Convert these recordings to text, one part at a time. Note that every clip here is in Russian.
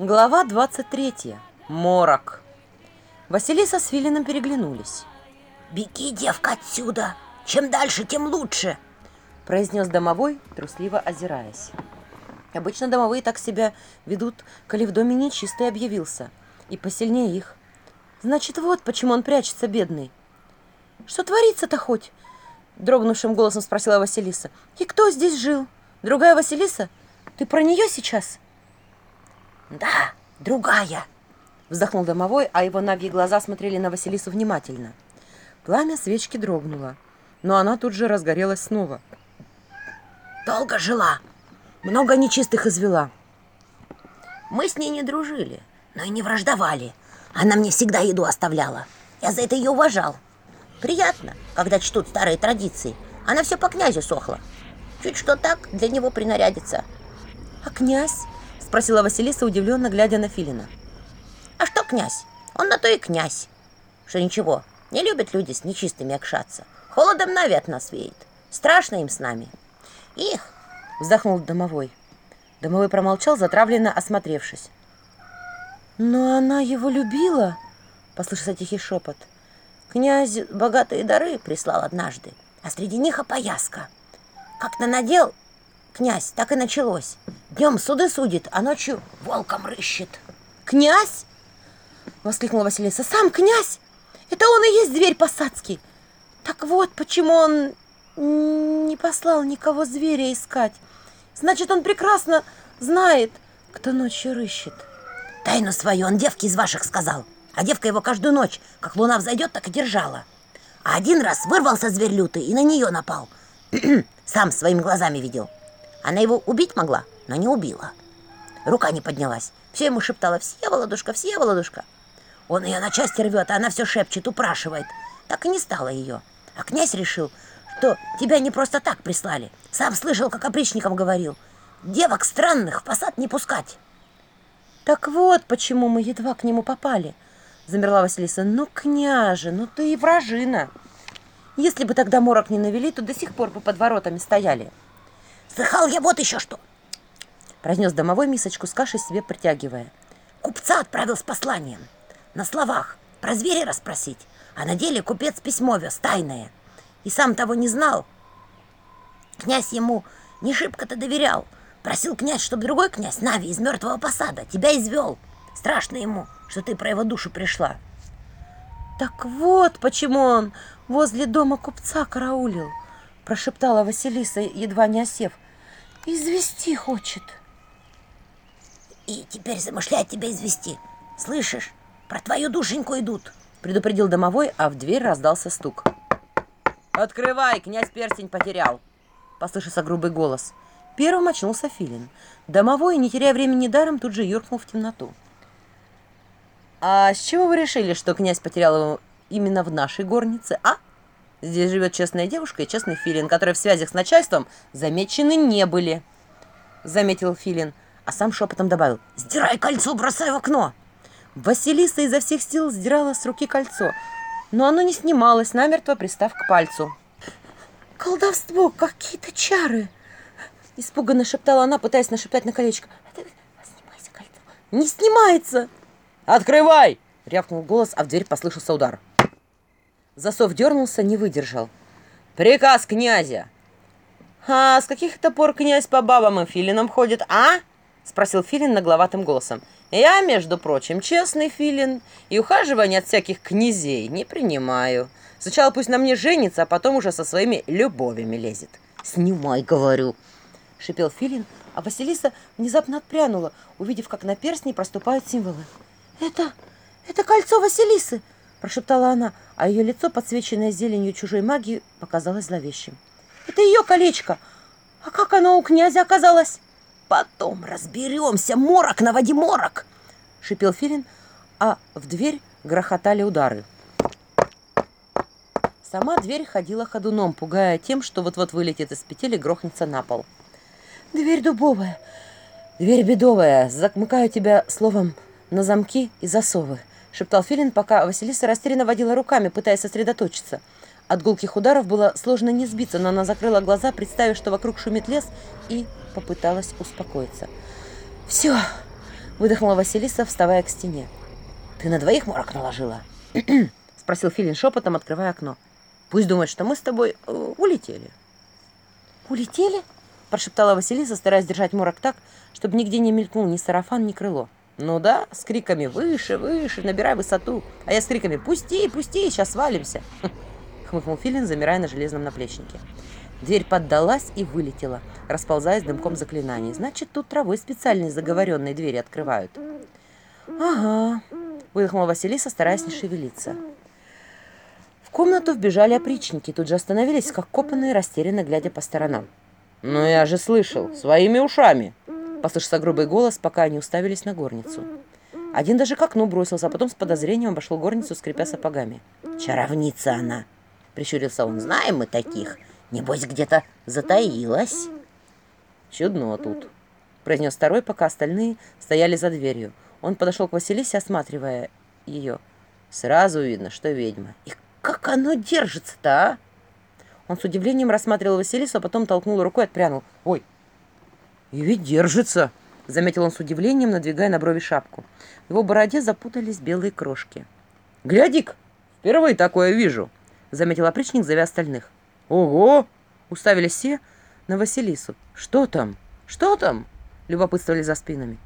Глава 23. Морок. Василиса с Филином переглянулись. «Беги, девка, отсюда! Чем дальше, тем лучше!» произнес домовой, трусливо озираясь. Обычно домовые так себя ведут, коли в доме нечистый объявился, и посильнее их. Значит, вот почему он прячется, бедный. «Что творится-то хоть?» Дрогнувшим голосом спросила Василиса. «И кто здесь жил? Другая Василиса? Ты про нее сейчас?» «Да, другая!» — вздохнул домовой, а его навьи глаза смотрели на Василису внимательно. Пламя свечки дрогнуло, но она тут же разгорелась снова. «Долго жила, много нечистых извела. Мы с ней не дружили, но и не враждовали. Она мне всегда еду оставляла. Я за это ее уважал. Приятно, когда чтут старые традиции. Она все по князю сохла. Чуть что так, для него принарядится. А князь? спросила Василиса, удивленно глядя на Филина. «А что князь? Он на то и князь, что ничего, не любят люди с нечистыми окшаться. Холодом навет нас веет. Страшно им с нами». «Их!» — вздохнул домовой. Домовой промолчал, затравленно осмотревшись. «Но она его любила!» — послышался тихий шепот. «Князь богатые дары прислал однажды, а среди них опояска. Как-то надел, князь, так и началось. Днем суды судит, а ночью волком рыщет. «Князь?» — воскликнула Василиса. «Сам князь? Это он и есть зверь посадский. Так вот, почему он не послал никого зверя искать. Значит, он прекрасно знает, кто ночью рыщет». «Тайну свою он девке из ваших сказал, а девка его Она его убить могла, но не убила. Рука не поднялась. Все ему шептала «Все, Володушка, все, Володушка!» Он ее на части рвет, а она все шепчет, упрашивает. Так и не стало ее. А князь решил, что тебя не просто так прислали. Сам слышал, как опричникам говорил. Девок странных в посад не пускать. Так вот, почему мы едва к нему попали. Замерла Василиса. Ну, княже, ну ты и вражина. Если бы тогда морок не навели, то до сих пор бы под воротами стояли. Слыхал я вот еще что. произнес домовой мисочку с кашей себе протягивая. Купца отправил с посланием. На словах. Про зверя расспросить. А на деле купец письмо вез, тайное. И сам того не знал. Князь ему не шибко-то доверял. Просил князь, чтобы другой князь, Нави, из мертвого посада, тебя извел. Страшно ему, что ты про его душу пришла. Так вот, почему он возле дома купца караулил прошептала Василиса, едва не осев. «Извести хочет». «И теперь замышляет тебя извести. Слышишь? Про твою душеньку идут!» Предупредил домовой, а в дверь раздался стук. «Открывай! Князь перстень потерял!» Послышался грубый голос. Первым очнулся Филин. Домовой, не теряя времени даром, тут же юркнул в темноту. «А с чего вы решили, что князь потерял его именно в нашей горнице, а?» Здесь живет честная девушка и честный Филин, которые в связях с начальством замечены не были», — заметил Филин, а сам шепотом добавил «Сдирай кольцо, бросай в окно!» Василиса изо всех сил сдирала с руки кольцо, но оно не снималось, намертво пристав к пальцу. «Колдовство, какие-то чары!» — испуганно шептала она, пытаясь нашептать на колечко. «Снимайся кольцо!» «Не снимается!» «Открывай!» — рявкнул голос, а в дверь послышался удар. Засов дернулся, не выдержал. «Приказ князя!» «А с каких это пор князь по бабам и филинам ходит, а?» Спросил Филин нагловатым голосом. «Я, между прочим, честный Филин, и ухаживания от всяких князей не принимаю. Сначала пусть на мне женится, а потом уже со своими любовями лезет». «Снимай, говорю!» Шипел Филин, а Василиса внезапно отпрянула, увидев, как на перстне проступают символы. «Это... это кольцо Василисы!» прошептала она, а ее лицо, подсвеченное зеленью чужой магии, показалось зловещим. «Это ее колечко! А как оно у князя оказалось?» «Потом разберемся! Морок, наводи морок!» — шипел Филин, а в дверь грохотали удары. Сама дверь ходила ходуном, пугая тем, что вот-вот вылетит из петель и грохнется на пол. «Дверь дубовая! Дверь бедовая! Замыкаю тебя словом на замки и засовы!» шептал Филин, пока Василиса растерянно водила руками, пытаясь сосредоточиться. От гулких ударов было сложно не сбиться, но она закрыла глаза, представив, что вокруг шумит лес, и попыталась успокоиться. «Все, Выдохнула Василиса, вставая к стене. Ты на двоих морок наложила? Спросил Филин шепотом, открывая окно. Пусть думает, что мы с тобой э, улетели. Улетели? Прошептала Василиса, стараясь держать морок так, чтобы нигде не мелькнул ни сарафан, ни крыло. Ну да, с криками «Выше, выше, набирай высоту!» А я с криками «Пусти, пусти, сейчас свалимся!» Хмыкнул Филин, замирая на железном наплечнике. Дверь поддалась и вылетела, расползаясь дымком заклинаний. Значит, тут травой специальные заговоренные двери открывают. «Ага», — выдохнула Василиса, стараясь не шевелиться. В комнату вбежали опричники, тут же остановились, как копанные, растерянно глядя по сторонам. «Ну я же слышал, своими ушами!» Послышался грубый голос, пока они уставились на горницу. Один даже к окну бросился, а потом с подозрением обошел горницу, скрипя сапогами. «Чаровница она!» — прищурился он. «Знаем мы таких. Небось, где-то затаилась». «Чудно тут», — произнес второй, пока остальные стояли за дверью. Он подошел к Василисе, осматривая ее. Сразу видно, что ведьма. «И как оно держится-то, а?» Он с удивлением рассматривал Василису, а потом толкнул рукой «И ведь держится!» — заметил он с удивлением, надвигая на брови шапку. В его бороде запутались белые крошки. Глядик, ка Впервые такое вижу!» — заметил опричник, зовя остальных. «Ого!» — уставились все на Василису. «Что там? Что там?» — любопытствовали за спинами.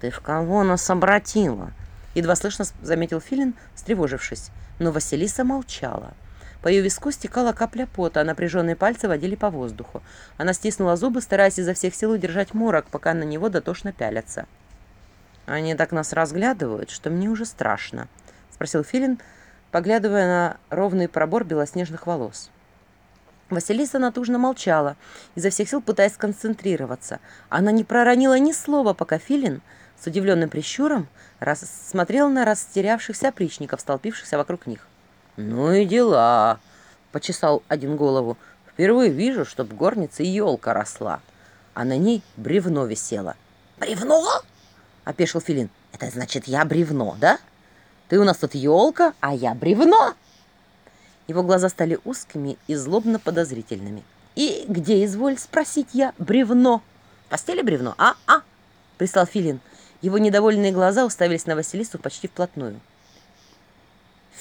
«Ты в кого нас обратила?» — едва слышно заметил Филин, встревожившись. Но Василиса молчала. По Появилась стекала капля пота, а напряженные пальцы водили по воздуху. Она стиснула зубы, стараясь изо всех сил удержать морок, пока на него дотошно пялятся. «Они так нас разглядывают, что мне уже страшно», — спросил Филин, поглядывая на ровный пробор белоснежных волос. Василиса натужно молчала, изо всех сил пытаясь сконцентрироваться. Она не проронила ни слова, пока Филин с удивленным прищуром смотрел на растерявшихся опричников, столпившихся вокруг них. «Ну и дела!» — почесал один голову. «Впервые вижу, чтоб в горнице елка росла, а на ней бревно висело». «Бревно?» — опешил Филин. «Это значит, я бревно, да? Ты у нас тут елка, а я бревно!» Его глаза стали узкими и злобно подозрительными. «И где, изволь спросить я, бревно?» «В постели бревно? А?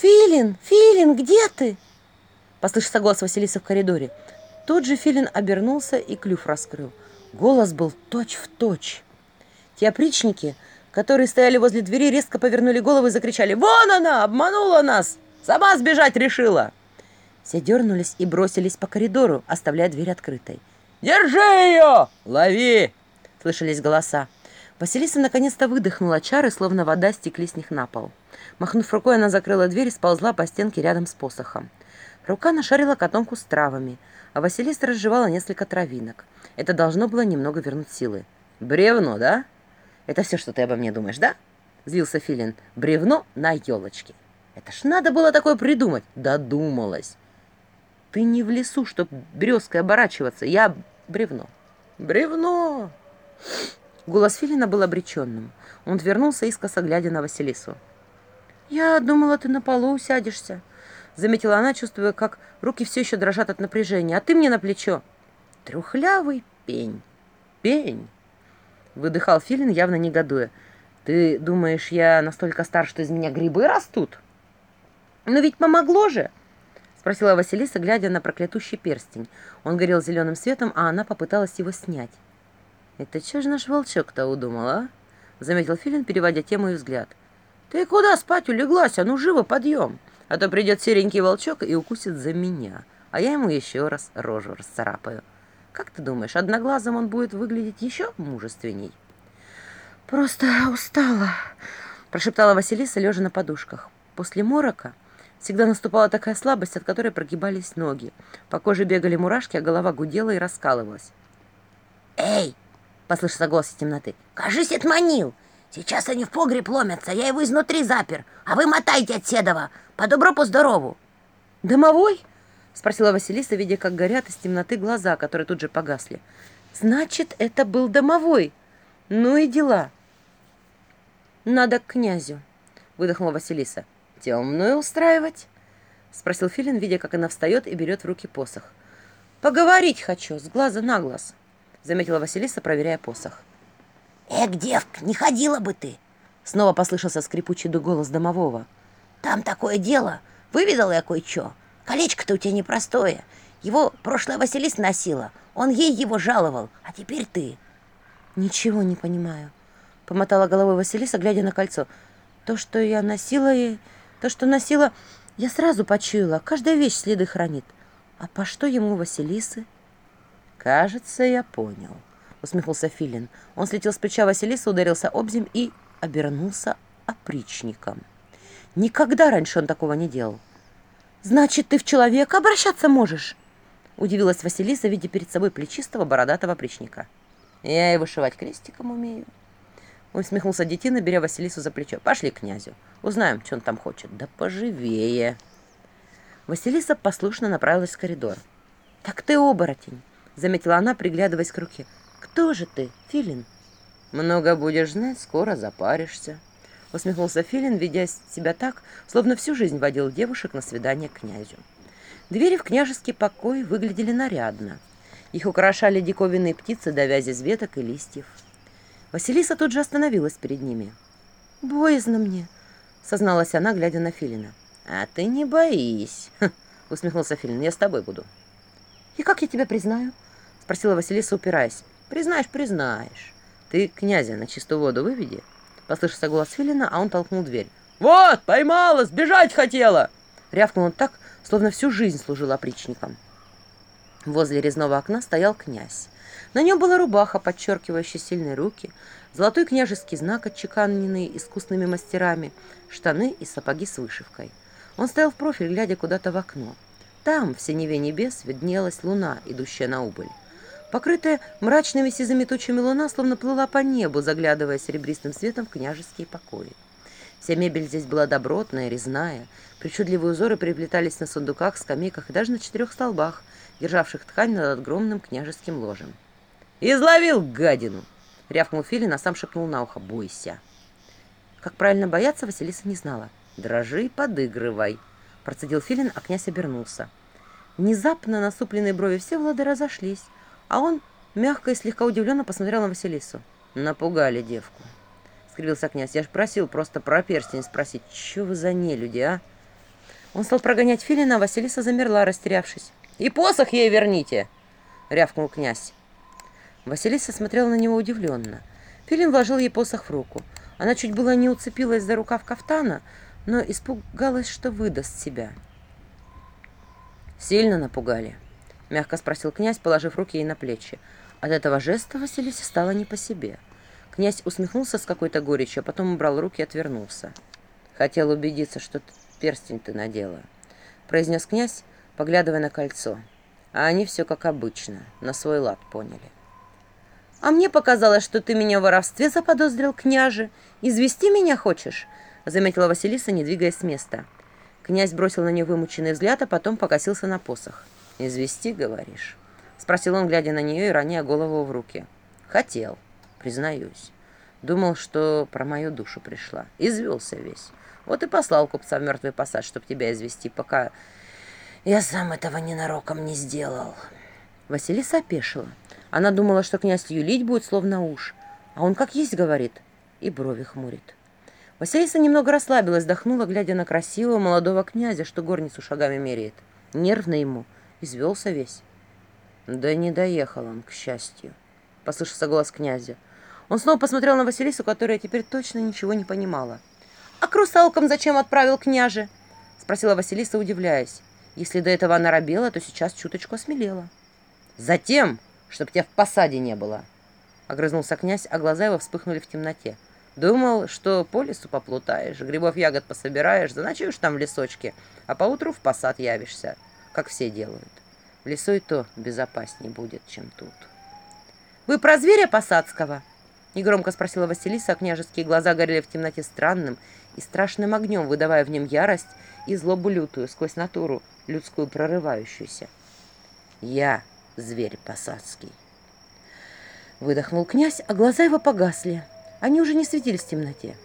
«Филин! Филин, где ты?» Послышался голос Василиса в коридоре. Тут же Филин обернулся и клюв раскрыл. Голос был точь-в-точь. Точь. Те опричники, которые стояли возле двери, резко повернули головы и закричали «Вон она! Обманула нас! Сама сбежать решила!» Все дернулись и бросились по коридору, оставляя дверь открытой. «Держи ее! Лови!» — слышались голоса. Василиса наконец-то выдохнула чары, словно вода стекли с них на пол. Махнув рукой, она закрыла дверь и сползла по стенке рядом с посохом. Рука нашарила котомку с травами, а Василиса разжевала несколько травинок. Это должно было немного вернуть силы. «Бревно, да? Это все, что ты обо мне думаешь, да?» — злился Филин. «Бревно на елочке. Это ж надо было такое придумать!» «Додумалась!» «Ты не в лесу, чтоб березкой оборачиваться. Я бревно». «Бревно!» Голос Филина был обреченным. Он вернулся искоса, глядя на Василису. «Я думала, ты на полу усядешься», — заметила она, чувствуя, как руки все еще дрожат от напряжения. «А ты мне на плечо». «Трухлявый пень». «Пень», — выдыхал Филин, явно негодуя. «Ты думаешь, я настолько стар, что из меня грибы растут?» «Но ведь помогло же!» — спросила Василиса, глядя на проклятущий перстень. Он горел зеленым светом, а она попыталась его снять. «Это что же наш волчок-то удумал, а?» — заметил Филин, переводя тему и взгляд. «Ты куда спать улеглась? А ну живо, подъем! А то придет серенький волчок и укусит за меня, а я ему еще раз рожу расцарапаю. Как ты думаешь, одноглазым он будет выглядеть еще мужественней?» «Просто устала», — прошептала Василиса, лежа на подушках. После морока всегда наступала такая слабость, от которой прогибались ноги. По коже бегали мурашки, а голова гудела и раскалывалась. «Эй!» — послышался голос из темноты. «Кажись, отманил! Сейчас они в погреб ломятся, я его изнутри запер, а вы мотайте от Седова, по добру, по здорову!» «Домовой?» — спросила Василиса, видя, как горят из темноты глаза, которые тут же погасли. «Значит, это был домовой! Ну и дела!» «Надо к князю!» — выдохнула Василиса. «Темную устраивать?» — спросил Филин, видя, как она встает и берет в руки посох. «Поговорить хочу, с глаза на глаз!» заметила Василиса, проверяя посох. Эк, девка, не ходила бы ты. Снова Кажется, я понял. Усмехнулся Филин. Он слетел с плеча Василиса, ударился об землю и обернулся опричником. Никогда раньше он такого не делал. «Значит, ты в человека обращаться можешь?» Удивилась Василиса, видя перед собой плечистого бородатого опричника. «Я и вышивать крестиком умею». Усмехнулся детина, беря Василису за плечо. «Пошли к князю. Узнаем, что он там хочет. Да поживее!» Василиса послушно направилась в коридор. «Так ты оборотень!» заметила она, приглядываясь к руке. «Кто же ты, Филин?» «Много будешь знать, скоро запаришься», — усмехнулся Филин, ведя себя так, словно всю жизнь водил девушек на свидание к князю. Двери в княжеский покой выглядели нарядно. Их украшали диковинные птицы, довязи из веток и листьев. Василиса тут же остановилась перед ними. «Боязно мне», — созналась она, глядя на Филина. «А ты не боись», — усмехнулся Филин, — «я с тобой буду». «И как я тебя признаю?» Просила Василиса, упираясь. «Признаешь, признаешь. Ты князя на чистую воду выведи». Послышался голос Филина, а он толкнул дверь. «Вот, поймала, сбежать хотела!» Рявкнул он так, словно всю жизнь служил опричником. Возле резного окна стоял князь. На нем была рубаха, подчеркивающая сильные руки, золотой княжеский знак, отчеканенный искусными мастерами, штаны и сапоги с вышивкой. Он стоял в профиль, глядя куда-то в окно. Там, в синеве небес, виднелась луна, идущая на убыль. Покрытая мрачными сизыми тучами луна словно плыла по небу, заглядывая серебристым светом в княжеские покои. Вся мебель здесь была добротная, резная. Причудливые узоры переплетались на сундуках, скамейках и даже на четырех столбах, державших ткань над огромным княжеским ложем. «Изловил гадину!» — рявкнул Филин, а сам шепнул на ухо. «Бойся!» Как правильно бояться, Василиса не знала. «Дрожи и подыгрывай!» — процедил Филин, а князь обернулся. Внезапно насупленные брови все влады разошлись. а он мягко и слегка удивленно посмотрел на Василису. «Напугали девку!» — скривился князь. «Я ж просил просто про перстень спросить. Че вы за нелюди, а?» Он стал прогонять Филина, а Василиса замерла, растерявшись. «И посох ей верните!» — рявкнул князь. Василиса смотрела на него удивленно. Филин вложил ей посох в руку. Она чуть было не уцепилась за рукав кафтана, но испугалась, что выдаст себя. «Сильно напугали?» — мягко спросил князь, положив руки ей на плечи. От этого жеста Василисе стало не по себе. Князь усмехнулся с какой-то горечью, а потом убрал руки и отвернулся. «Хотел убедиться, что перстень ты надела», — произнес князь, поглядывая на кольцо. А они все как обычно, на свой лад поняли. «А мне показалось, что ты меня в воровстве заподозрил, княже. «Извести, говоришь?» — спросил он, глядя на нее и роняя голову в руки. «Хотел, признаюсь. Думал, что про мою душу пришла. Извелся весь. Вот и послал купца в мертвый посад, чтобы тебя извести, пока я сам этого ненароком не сделал». Василиса опешила. Она думала, что князь юлить будет словно уж, а он как есть говорит и брови хмурит. Василиса немного расслабилась, вздохнула, глядя на красивого молодого князя, что горницу шагами меряет. Нервно ему — извелся весь. Да не доехал он, к счастью, послышался голос князя. Он снова посмотрел на Василису, которая теперь точно ничего не понимала. «А к русалкам зачем отправил княже?» спросила Василиса, удивляясь. Если до этого она робела, то сейчас чуточку осмелела. «Затем, чтоб тебя в посаде не было!» Огрызнулся князь, а глаза его вспыхнули в темноте. «Думал, что по лесу поплутаешь, грибов ягод пособираешь, заночуешь там в лесочке, а поутру в посад явишься, как все делают. В лесу и то безопаснее будет, чем тут. «Вы про зверя Посадского?» Негромко спросила Василиса, а княжеские глаза горели в темноте странным и страшным огнем, выдавая в нем ярость и злобу лютую сквозь натуру, людскую прорывающуюся. «Я зверь посадский!» Выдохнул князь, а глаза его погасли. Они уже не светились в темноте.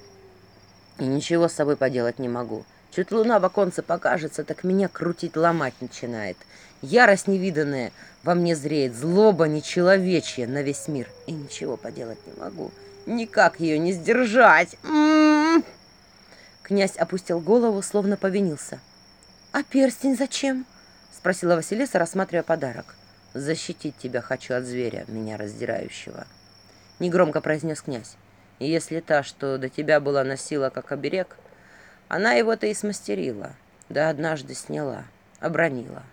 «И ничего с собой поделать не могу. Чуть луна в оконце покажется, так меня крутить ломать начинает. Ярость невиданная во мне зреет, злоба нечеловечья на весь мир. И ничего поделать не могу. Никак ее не сдержать. М -м -м. Князь опустил голову, словно повинился. «А перстень зачем?» — спросила Василиса, рассматривая подарок. «Защитить тебя хочу от зверя, меня раздирающего», — негромко произнес князь. «Если та, что до тебя была носила как оберег, она его-то и смастерила, да однажды сняла, обронила.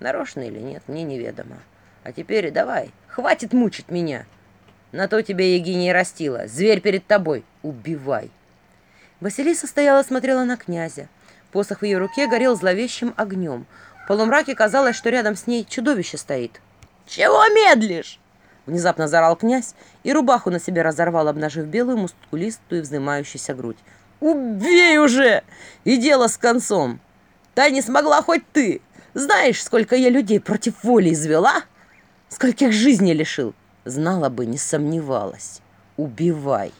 Нарочно или нет, мне неведомо. А теперь давай, хватит мучить меня. На то тебе Егиния растила. Зверь перед тобой. Убивай. Василиса стояла смотрела на князя. Посох в ее руке горел зловещим огнем. В полумраке казалось, что рядом с ней чудовище стоит. «Чего медлишь?» Внезапно заорал князь и рубаху на себе разорвал, обнажив белую, мускулистую и вздымающуюся грудь. Убей уже! И дело с концом. Та не смогла хоть ты. Знаешь, сколько я людей против воли извела? Скольких жизней лишил? Знала бы, не сомневалась. Убивай.